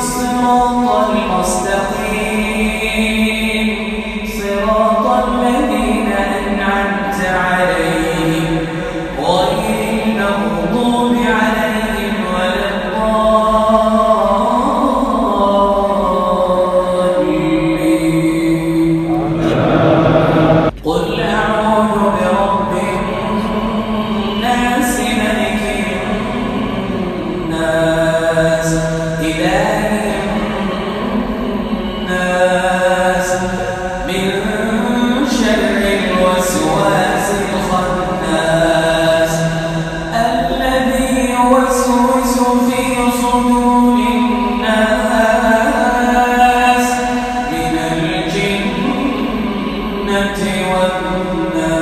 الصراط المستقيم. والنار.